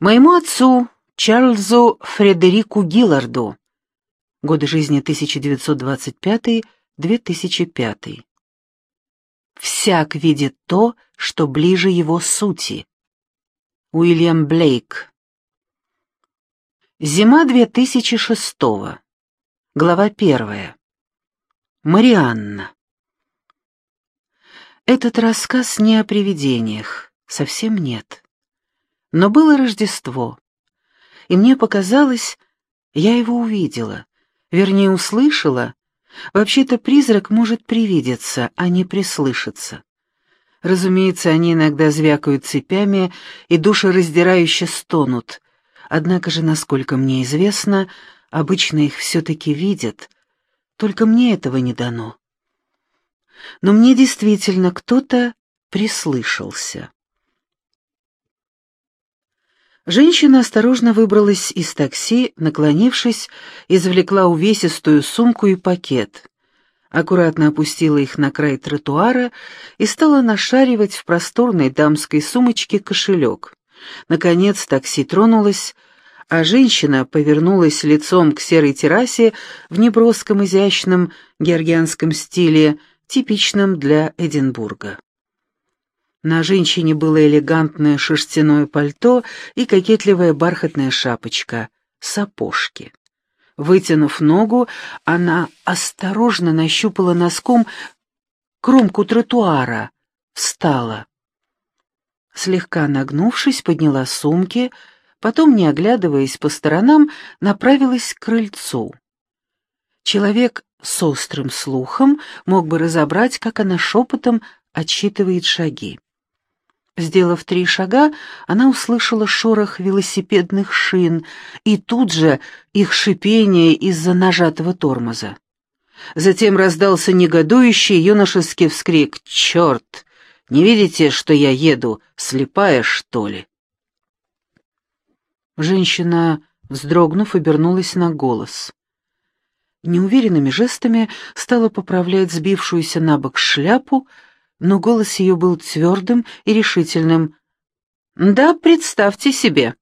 Моему отцу, Чарльзу Фредерику Гилларду, годы жизни 1925-2005. Всяк видит то, что ближе его сути. Уильям Блейк. Зима 2006. Глава 1. Марианна. Этот рассказ не о привидениях, совсем нет. Но было Рождество, и мне показалось, я его увидела, вернее, услышала. Вообще-то призрак может привидеться, а не прислышаться. Разумеется, они иногда звякают цепями и душераздирающе стонут. Однако же, насколько мне известно, обычно их все-таки видят, только мне этого не дано. Но мне действительно кто-то прислышался. Женщина осторожно выбралась из такси, наклонившись, извлекла увесистую сумку и пакет. Аккуратно опустила их на край тротуара и стала нашаривать в просторной дамской сумочке кошелек. Наконец такси тронулось, а женщина повернулась лицом к серой террасе в неброском изящном георгианском стиле, типичном для Эдинбурга. На женщине было элегантное шерстяное пальто и кокетливая бархатная шапочка, сапожки. Вытянув ногу, она осторожно нащупала носком кромку тротуара, встала. Слегка нагнувшись, подняла сумки, потом, не оглядываясь по сторонам, направилась к крыльцу. Человек с острым слухом мог бы разобрать, как она шепотом отсчитывает шаги. Сделав три шага, она услышала шорох велосипедных шин и тут же их шипение из-за нажатого тормоза. Затем раздался негодующий юношеский вскрик «Черт! Не видите, что я еду? Слепая, что ли?» Женщина, вздрогнув, обернулась на голос. Неуверенными жестами стала поправлять сбившуюся на бок шляпу, но голос ее был твердым и решительным. «Да, представьте себе,